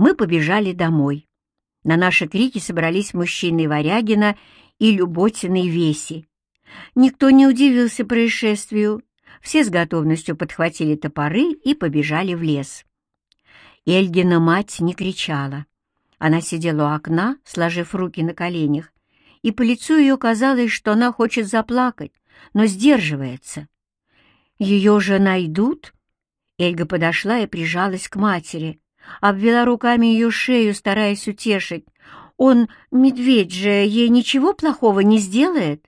Мы побежали домой. На наши крики собрались мужчины Варягина и Люботина и Веси. Никто не удивился происшествию. Все с готовностью подхватили топоры и побежали в лес. Эльгина мать не кричала. Она сидела у окна, сложив руки на коленях, и по лицу ее казалось, что она хочет заплакать, но сдерживается. «Ее же найдут?» Эльга подошла и прижалась к матери, обвела руками ее шею, стараясь утешить. «Он, медведь же, ей ничего плохого не сделает?»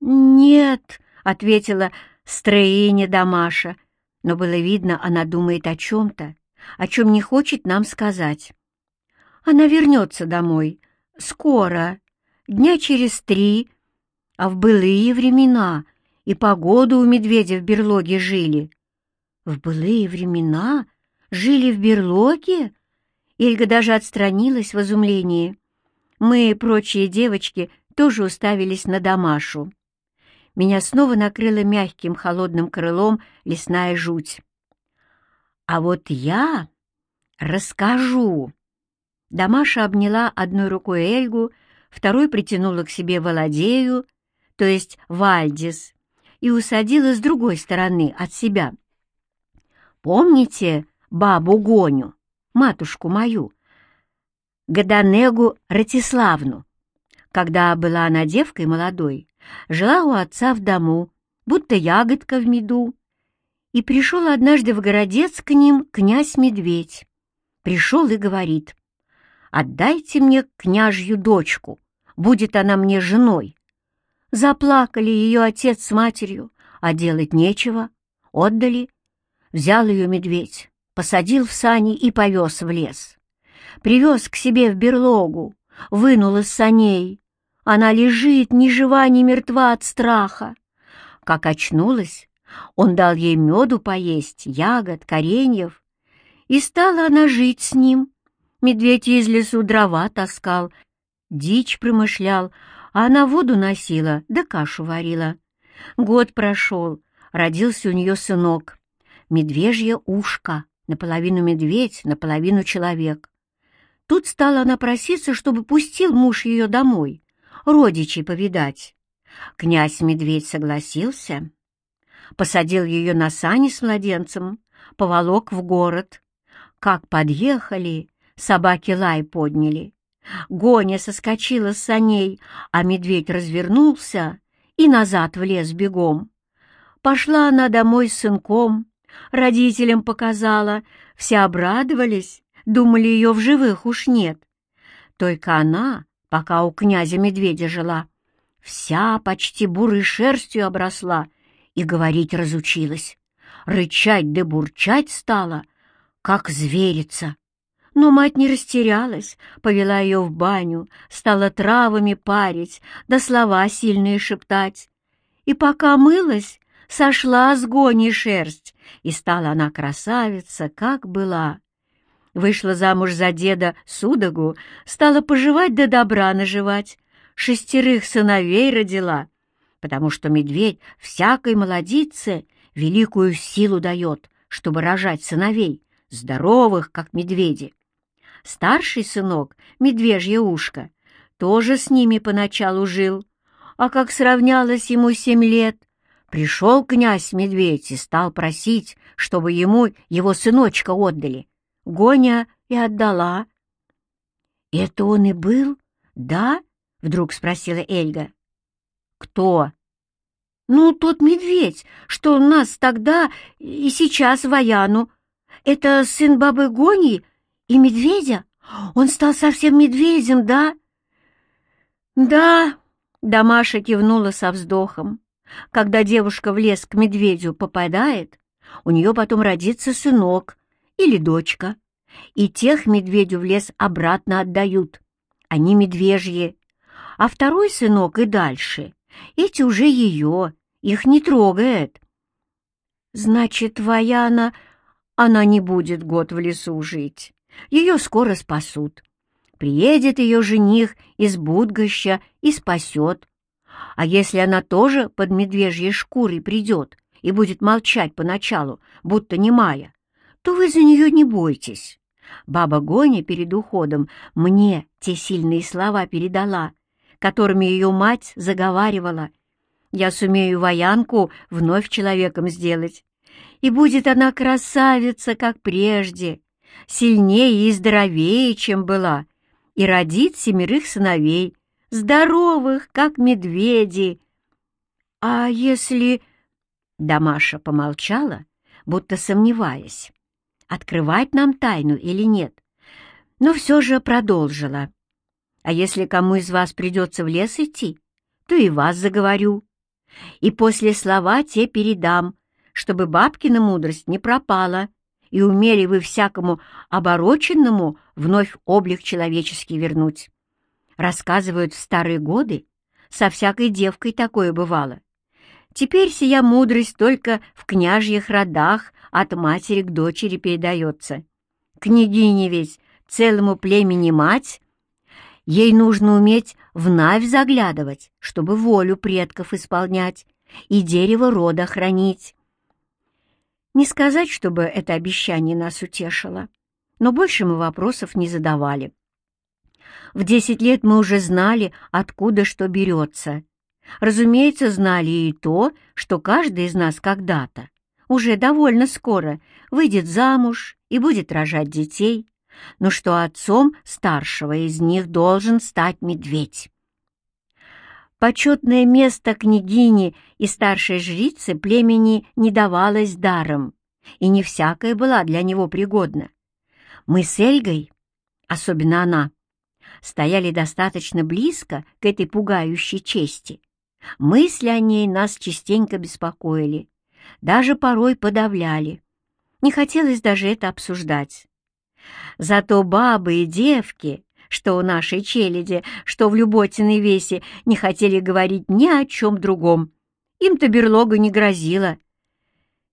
«Нет», — ответила строение Дамаша, но было видно, она думает о чем-то, о чем не хочет нам сказать. Она вернется домой. Скоро, дня через три, а в былые времена и погоду у медведя в берлоге жили. В былые времена жили в берлоге? Ильга даже отстранилась в изумлении. Мы, прочие девочки, тоже уставились на Дамашу. Меня снова накрыла мягким холодным крылом лесная жуть. «А вот я расскажу!» Дамаша обняла одной рукой Эльгу, второй притянула к себе Володею, то есть Вальдис, и усадила с другой стороны от себя. «Помните бабу Гоню, матушку мою, Гаданегу Ратиславну? Когда была она девкой молодой, жила у отца в дому, будто ягодка в меду, и пришел однажды в городец к ним князь-медведь. Пришел и говорит, «Отдайте мне княжью дочку, будет она мне женой». Заплакали ее отец с матерью, а делать нечего, отдали. Взял ее медведь, посадил в сани и повез в лес. Привез к себе в берлогу, вынул из саней. Она лежит ни жива, ни мертва от страха. Как очнулась, он дал ей меду поесть, ягод, кореньев, и стала она жить с ним. Медведь из лесу дрова таскал, дичь промышлял, а она воду носила да кашу варила. Год прошел, родился у нее сынок. Медвежье ушко, наполовину медведь, наполовину человек. Тут стала она проситься, чтобы пустил муж ее домой, родичей повидать. Князь-медведь согласился, посадил ее на сани с младенцем, поволок в город. Как подъехали, собаки лай подняли. Гоня соскочила с саней, а медведь развернулся и назад в лес бегом. Пошла она домой с сынком, родителям показала, все обрадовались, думали, ее в живых уж нет. Только она, пока у князя-медведя жила, вся почти бурой шерстью обросла и говорить разучилась. Рычать да бурчать стала, как зверица. Но мать не растерялась, повела ее в баню, стала травами парить, да слова сильные шептать. И пока мылась, сошла с гони шерсть, и стала она красавица, как была. Вышла замуж за деда Судогу, стала поживать да добра наживать, шестерых сыновей родила, потому что медведь всякой молодице великую силу дает, чтобы рожать сыновей, здоровых, как медведи. Старший сынок, медвежье ушко, тоже с ними поначалу жил, а как сравнялось ему семь лет, пришел князь-медведь и стал просить, чтобы ему его сыночка отдали. Гоня и отдала. «Это он и был, да?» — вдруг спросила Эльга. «Кто?» «Ну, тот медведь, что у нас тогда и сейчас в Аяну. Это сын бабы Гони и медведя? Он стал совсем медведем, да?» «Да», — Дамаша кивнула со вздохом. «Когда девушка в лес к медведю попадает, у нее потом родится сынок или дочка, и тех медведю в лес обратно отдают. Они медвежьи. А второй сынок и дальше. Эти уже ее, их не трогает». «Значит, Ваяна, она не будет год в лесу жить». Ее скоро спасут. Приедет ее жених из Будгоща и спасет. А если она тоже под медвежьей шкурой придет и будет молчать поначалу, будто немая, то вы за нее не бойтесь. Баба Гоня перед уходом мне те сильные слова передала, которыми ее мать заговаривала. Я сумею воянку вновь человеком сделать, и будет она красавица, как прежде, сильнее и здоровее, чем была, и родит семерых сыновей, здоровых, как медведи. А если... Дамаша помолчала, будто сомневаясь, открывать нам тайну или нет, но все же продолжила. А если кому из вас придется в лес идти, то и вас заговорю. И после слова те передам, чтобы бабкина мудрость не пропала, и умели вы всякому обороченному вновь облик человеческий вернуть. Рассказывают в старые годы, со всякой девкой такое бывало. Теперь сия мудрость только в княжьих родах от матери к дочери передается. Княгиня ведь целому племени мать, ей нужно уметь в навь заглядывать, чтобы волю предков исполнять и дерево рода хранить. Не сказать, чтобы это обещание нас утешило, но больше мы вопросов не задавали. В десять лет мы уже знали, откуда что берется. Разумеется, знали и то, что каждый из нас когда-то, уже довольно скоро, выйдет замуж и будет рожать детей, но что отцом старшего из них должен стать медведь. Почетное место княгини и старшей жрицы племени не давалось даром, и не всякая была для него пригодна. Мы с Эльгой, особенно она, стояли достаточно близко к этой пугающей чести. Мысли о ней нас частенько беспокоили, даже порой подавляли. Не хотелось даже это обсуждать. Зато бабы и девки что у нашей челяди, что в Люботиной весе не хотели говорить ни о чем другом. Им-то берлога не грозила.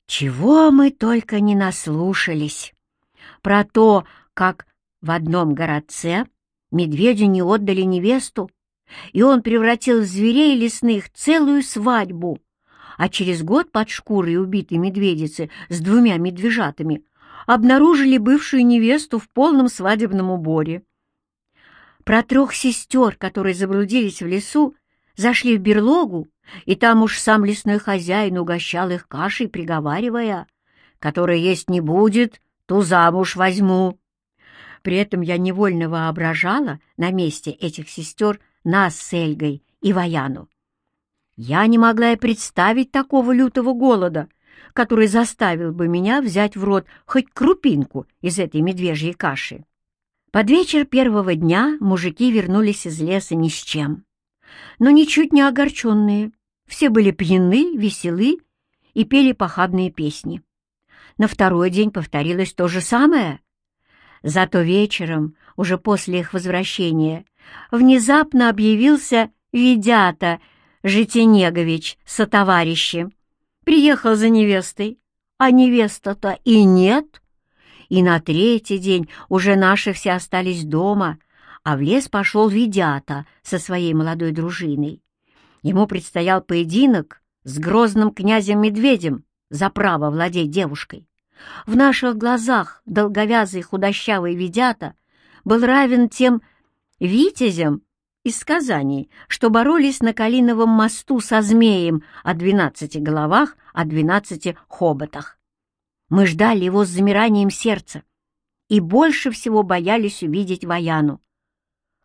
Чего мы только не наслушались. Про то, как в одном городце медведю не отдали невесту, и он превратил в зверей лесных целую свадьбу, а через год под шкурой убитой медведицы с двумя медвежатами обнаружили бывшую невесту в полном свадебном уборе. Про трех сестер, которые заблудились в лесу, зашли в берлогу, и там уж сам лесной хозяин угощал их кашей, приговаривая, «Которая есть не будет, ту замуж возьму». При этом я невольно воображала на месте этих сестер нас с Эльгой и Ваяну. Я не могла и представить такого лютого голода, который заставил бы меня взять в рот хоть крупинку из этой медвежьей каши. Под вечер первого дня мужики вернулись из леса ни с чем, но ничуть не огорченные. Все были пьяны, веселы и пели похабные песни. На второй день повторилось то же самое. Зато вечером, уже после их возвращения, внезапно объявился Ведята Житинегович со товарищи. Приехал за невестой, а невеста-то и нет. И на третий день уже наши все остались дома, а в лес пошел Ведята со своей молодой дружиной. Ему предстоял поединок с грозным князем-медведем за право владеть девушкой. В наших глазах долговязый худощавый Ведята был равен тем витязям из сказаний, что боролись на Калиновом мосту со змеем о двенадцати головах, о двенадцати хоботах. Мы ждали его с замиранием сердца и больше всего боялись увидеть Ваяну.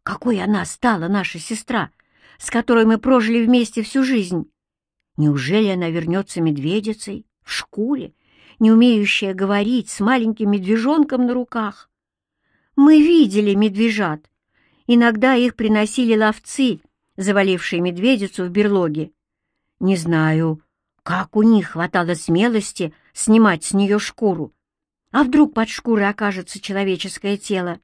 Какой она стала, наша сестра, с которой мы прожили вместе всю жизнь! Неужели она вернется медведицей, в шкуре, не умеющая говорить, с маленьким медвежонком на руках? Мы видели медвежат. Иногда их приносили ловцы, завалившие медведицу в берлоге. Не знаю, как у них хватало смелости снимать с нее шкуру? А вдруг под шкурой окажется человеческое тело?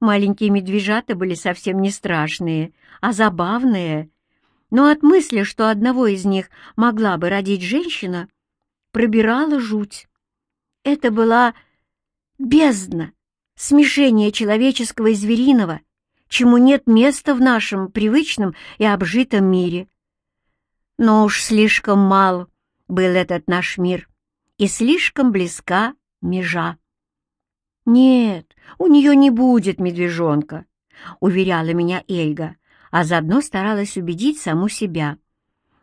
Маленькие медвежата были совсем не страшные, а забавные. Но от мысли, что одного из них могла бы родить женщина, пробирала жуть. Это была бездна, смешение человеческого и звериного, чему нет места в нашем привычном и обжитом мире. Но уж слишком мал был этот наш мир, и слишком близка межа. «Нет, у нее не будет медвежонка», — уверяла меня Эльга, а заодно старалась убедить саму себя.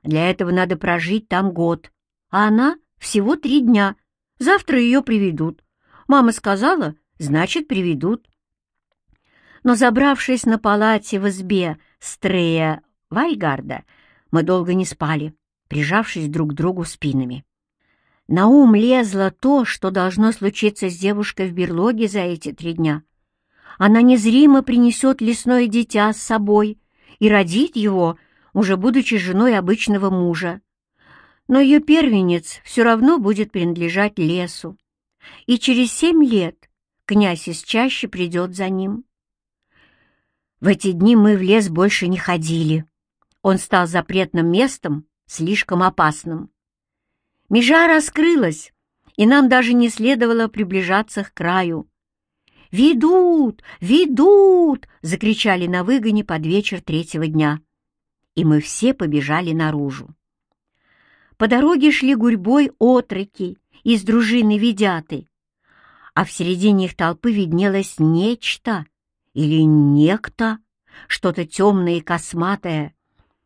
«Для этого надо прожить там год, а она всего три дня. Завтра ее приведут. Мама сказала, значит, приведут». Но, забравшись на палате в избе Стрея Вальгарда, мы долго не спали, прижавшись друг к другу спинами. На ум лезло то, что должно случиться с девушкой в берлоге за эти три дня. Она незримо принесет лесное дитя с собой и родит его, уже будучи женой обычного мужа. Но ее первенец все равно будет принадлежать лесу, и через семь лет князь из чаще придет за ним. В эти дни мы в лес больше не ходили. Он стал запретным местом, слишком опасным. Межа раскрылась, и нам даже не следовало приближаться к краю. «Ведут! Ведут!» — закричали на выгоне под вечер третьего дня. И мы все побежали наружу. По дороге шли гурьбой отроки из дружины ведяты, а в середине их толпы виднелось нечто или некто, что-то темное и косматое.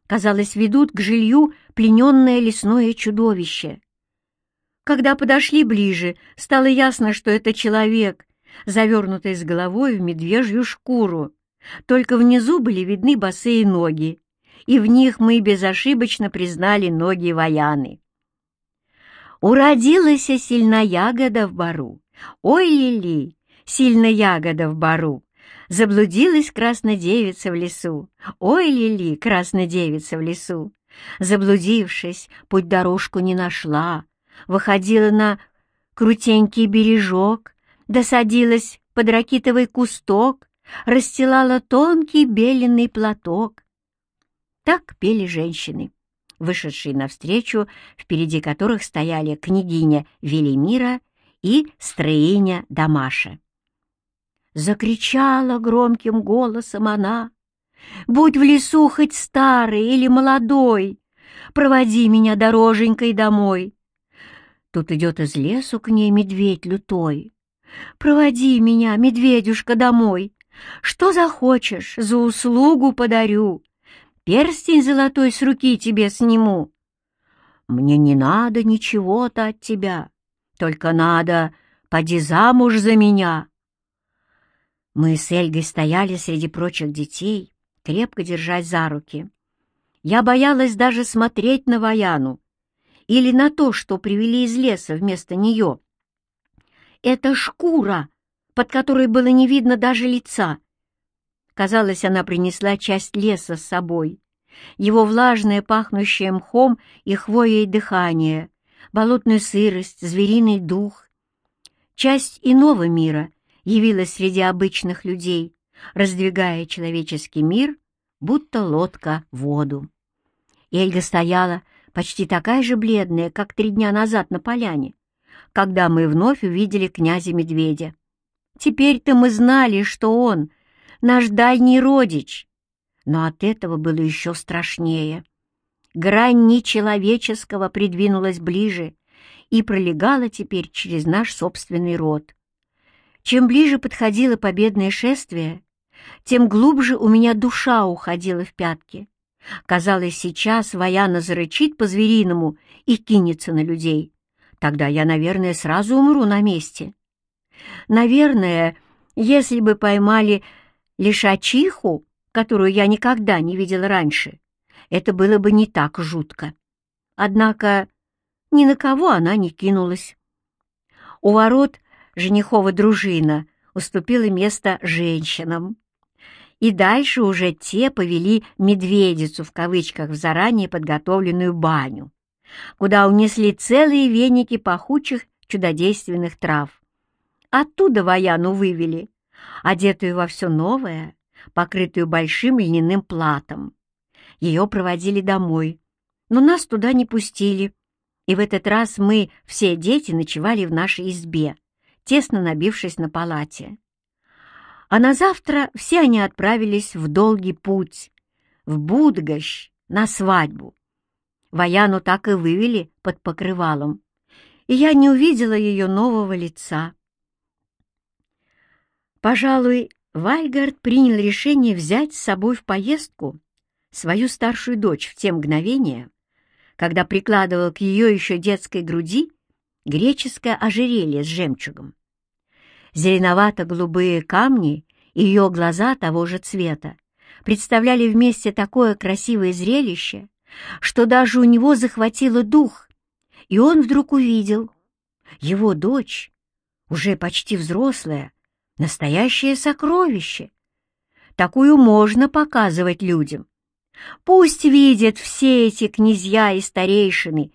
Казалось, ведут к жилью плененное лесное чудовище. Когда подошли ближе, стало ясно, что это человек, завернутый с головой в медвежью шкуру. Только внизу были видны босые ноги, и в них мы безошибочно признали ноги Ваяны. Уродилась сильна ягода в бару. Ой, Лили, сильна ягода в бару. Заблудилась краснодевица в лесу. Ой, Лили, краснодевица в лесу. Заблудившись, путь дорожку не нашла выходила на крутенький бережок, досадилась под ракитовый кусток, расстилала тонкий беленый платок. Так пели женщины, вышедшие навстречу, впереди которых стояли княгиня Велимира и строиня Дамаша. Закричала громким голосом она, «Будь в лесу хоть старый или молодой, проводи меня дороженькой домой, Тут идет из лесу к ней медведь лютой. «Проводи меня, медведюшка, домой. Что захочешь, за услугу подарю. Перстень золотой с руки тебе сниму. Мне не надо ничего-то от тебя, только надо, поди замуж за меня». Мы с Эльгой стояли среди прочих детей, крепко держась за руки. Я боялась даже смотреть на Ваяну, или на то, что привели из леса вместо нее. Это шкура, под которой было не видно даже лица. Казалось, она принесла часть леса с собой. Его влажное, пахнущее мхом и хвоей дыхание, болотную сырость, звериный дух. Часть иного мира явилась среди обычных людей, раздвигая человеческий мир, будто лодка в воду. Эльга стояла, почти такая же бледная, как три дня назад на поляне, когда мы вновь увидели князя-медведя. Теперь-то мы знали, что он — наш дальний родич, но от этого было еще страшнее. Грань нечеловеческого придвинулась ближе и пролегала теперь через наш собственный род. Чем ближе подходило победное шествие, тем глубже у меня душа уходила в пятки. Казалось, сейчас Ваяна зарычит по-звериному и кинется на людей. Тогда я, наверное, сразу умру на месте. Наверное, если бы поймали лишачиху, которую я никогда не видела раньше, это было бы не так жутко. Однако ни на кого она не кинулась. У ворот женихова дружина уступила место женщинам и дальше уже те повели «медведицу» в кавычках в заранее подготовленную баню, куда унесли целые веники пахучих чудодейственных трав. Оттуда Ваяну вывели, одетую во все новое, покрытую большим льняным платом. Ее проводили домой, но нас туда не пустили, и в этот раз мы, все дети, ночевали в нашей избе, тесно набившись на палате. А на завтра все они отправились в долгий путь, в Будгощ, на свадьбу. Ваяну так и вывели под покрывалом, и я не увидела ее нового лица. Пожалуй, Вальгард принял решение взять с собой в поездку свою старшую дочь в те мгновения, когда прикладывал к ее еще детской груди греческое ожерелье с жемчугом. Зеленовато-голубые камни и ее глаза того же цвета представляли вместе такое красивое зрелище, что даже у него захватило дух, и он вдруг увидел, его дочь, уже почти взрослая, настоящее сокровище. Такую можно показывать людям. Пусть видят все эти князья и старейшины,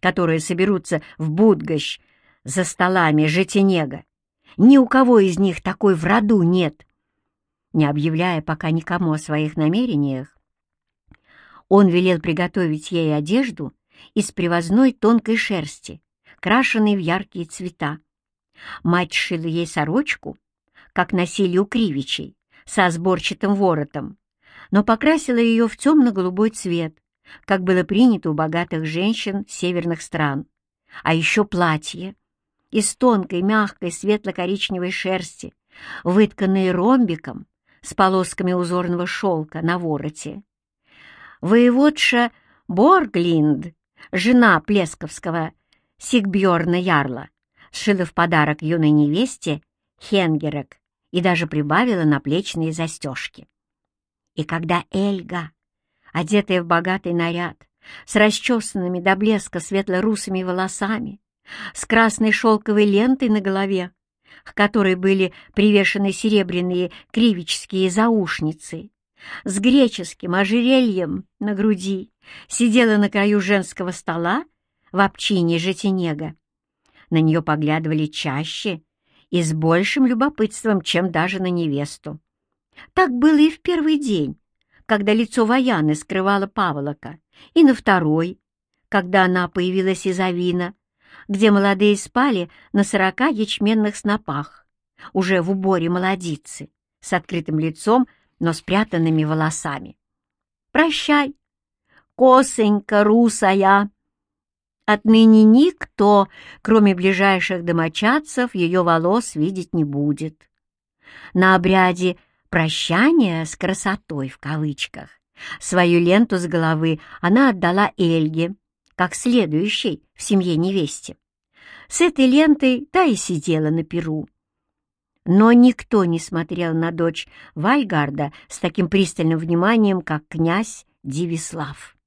которые соберутся в Будгощ за столами Жетенега. Ни у кого из них такой в роду нет. Не объявляя пока никому о своих намерениях, он велел приготовить ей одежду из привозной тонкой шерсти, крашенной в яркие цвета. Мать шила ей сорочку, как носили у кривичей, со сборчатым воротом, но покрасила ее в темно-голубой цвет, как было принято у богатых женщин северных стран. А еще платье из тонкой, мягкой, светло-коричневой шерсти, вытканное ромбиком с полосками узорного шелка на вороте. Воеводша Борглинд, жена Плесковского Сигбьорна Ярла, сшила в подарок юной невесте хенгерок и даже прибавила наплечные застежки. И когда Эльга, одетая в богатый наряд, с расчесанными до блеска светло-русыми волосами, с красной шелковой лентой на голове, к которой были привешены серебряные кривические заушницы, с греческим ожерельем на груди, сидела на краю женского стола в обчине жетенега. На нее поглядывали чаще и с большим любопытством, чем даже на невесту. Так было и в первый день, когда лицо Ваяны скрывала Павлока, и на второй, когда она появилась из Авина, где молодые спали на сорока ячменных снопах, уже в уборе молодицы, с открытым лицом, но спрятанными волосами. «Прощай, косонька русая!» Отныне никто, кроме ближайших домочадцев, ее волос видеть не будет. На обряде «прощания с красотой» в кавычках свою ленту с головы она отдала Эльге, как следующей в семье невесте. С этой лентой та и сидела на перу. Но никто не смотрел на дочь Вальгарда с таким пристальным вниманием, как князь Дивислав.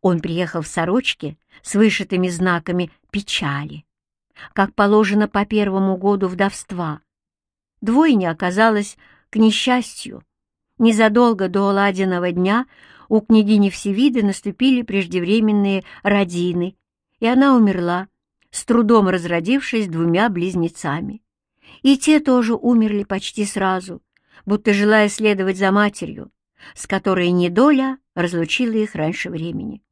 Он приехал в сорочке с вышитыми знаками печали, как положено по первому году вдовства. Двойня оказалась к несчастью. Незадолго до Ладиного дня у княгини Всевиды наступили преждевременные родины, и она умерла, с трудом разродившись двумя близнецами. И те тоже умерли почти сразу, будто желая следовать за матерью, с которой недоля разлучила их раньше времени.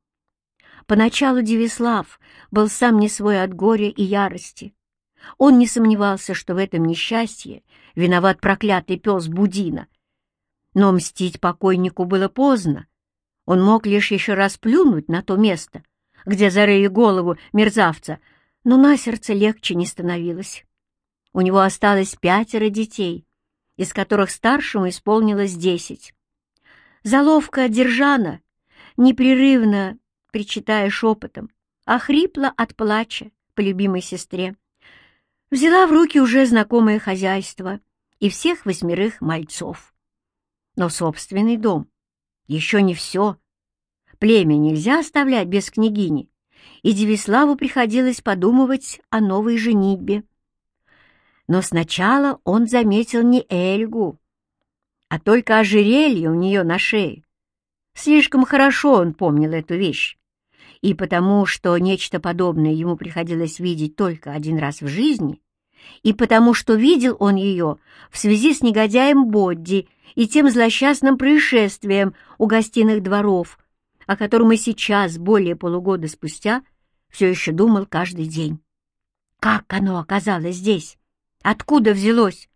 Поначалу Девислав был сам не свой от горя и ярости. Он не сомневался, что в этом несчастье виноват проклятый пес Будина. Но мстить покойнику было поздно. Он мог лишь еще раз плюнуть на то место, где зарыли голову мерзавца, но на сердце легче не становилось. У него осталось пятеро детей, из которых старшему исполнилось десять. Заловка Держана, непрерывно причитая шепотом, охрипла от плача по любимой сестре. Взяла в руки уже знакомое хозяйство и всех восьмерых мальцов. Но собственный дом еще не все. Племя нельзя оставлять без княгини, и Девиславу приходилось подумывать о новой женитьбе. Но сначала он заметил не Эльгу, а только ожерелье у нее на шее. Слишком хорошо он помнил эту вещь. И потому, что нечто подобное ему приходилось видеть только один раз в жизни, и потому, что видел он ее в связи с негодяем Бодди и тем злосчастным происшествием у гостиных дворов, о котором и сейчас, более полугода спустя, все еще думал каждый день. Как оно оказалось здесь? Откуда взялось?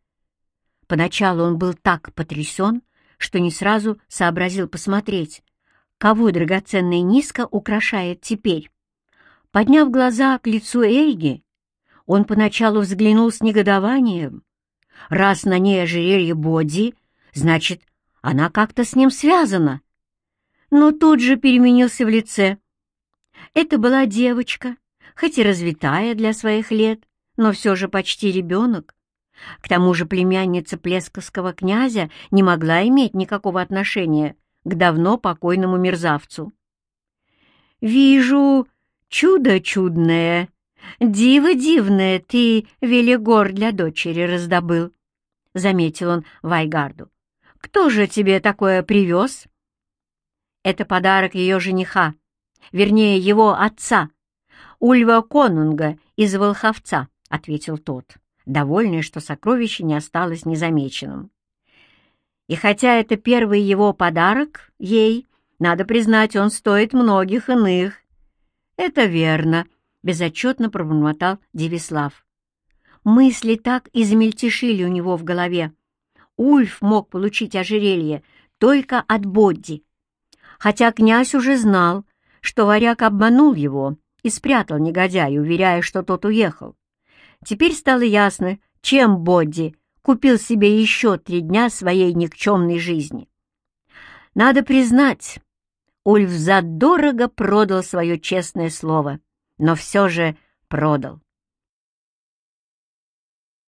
Поначалу он был так потрясен, что не сразу сообразил посмотреть, кого драгоценная низко украшает теперь. Подняв глаза к лицу Эльги, он поначалу взглянул с негодованием, Раз на ней ожерелье Боди, значит, она как-то с ним связана. Но тут же переменился в лице. Это была девочка, хоть и развитая для своих лет, но все же почти ребенок. К тому же племянница Плесковского князя не могла иметь никакого отношения к давно покойному мерзавцу. «Вижу, чудо чудное, диво дивное ты, Велигор, для дочери раздобыл», — заметил он Вайгарду. «Кто же тебе такое привез?» «Это подарок ее жениха, вернее, его отца, Ульва Конунга из Волховца», — ответил тот довольный, что сокровище не осталось незамеченным. И хотя это первый его подарок ей, надо признать, он стоит многих иных. «Это верно», — безотчетно пробормотал Девислав. Мысли так измельтешили у него в голове. Ульф мог получить ожерелье только от Бодди. Хотя князь уже знал, что варяг обманул его и спрятал негодяя, уверяя, что тот уехал. Теперь стало ясно, чем Бодди купил себе еще три дня своей никчемной жизни. Надо признать, Ульф задорого продал свое честное слово, но все же продал.